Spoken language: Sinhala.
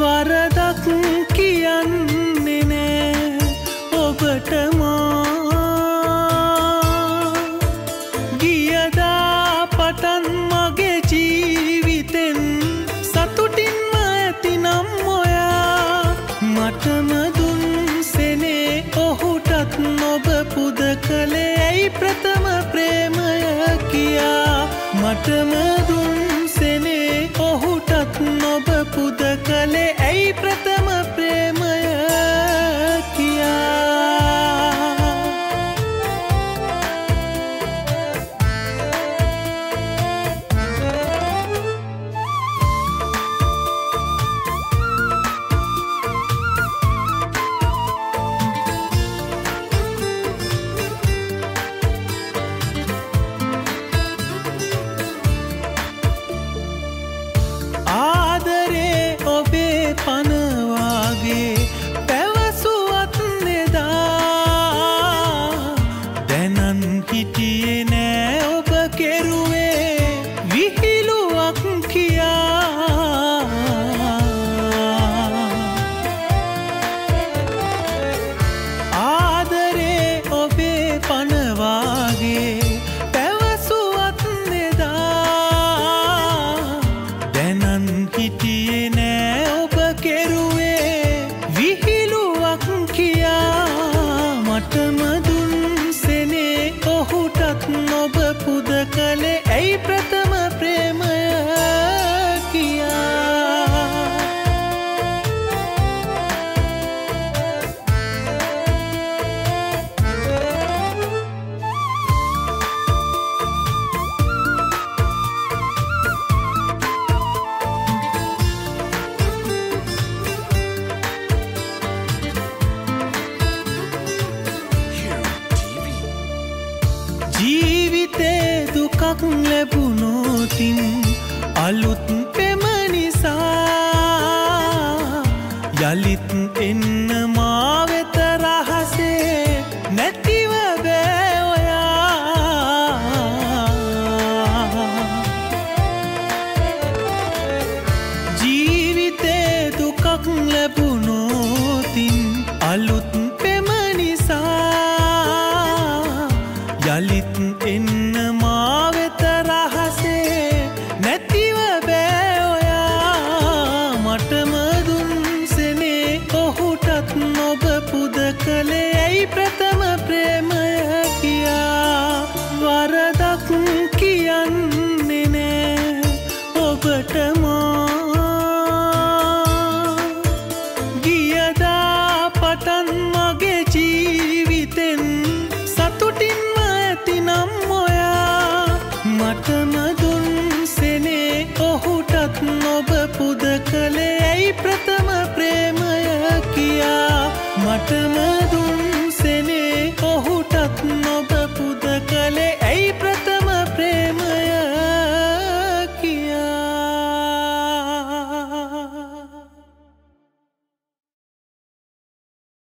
වරදක් කියන්නේ නෑ. ඔබටමා ගියදා පටන් මගේ ජීවිතෙන් සතුටින්ම ඇතිනම් ඔොයා. මටම දුන් සෙනේ ඔහුටත් නොබ පුද කළේ ඇයි ප්‍රථම ප්‍රේමය කියා. මටමදුන් දැනන් හිටියේ නෑ ජීවිතේ දුකක් ලැබුණෝතින් අලුත් පෙම නිසා යළිත් එන්න මාවෙත රහසේ නැතිව බෑඔයා ජීවිතේ දුකක් ලැබුණෝතින් අලුත් පෙම නිසා යළිත් එන්න පුද කළේ ඇයි ප්‍රථම ප්‍රේමය කියා? මටම දුන්සෙනේ ඔහුටත් නොබ පුද කළේ ඇයි ප්‍ර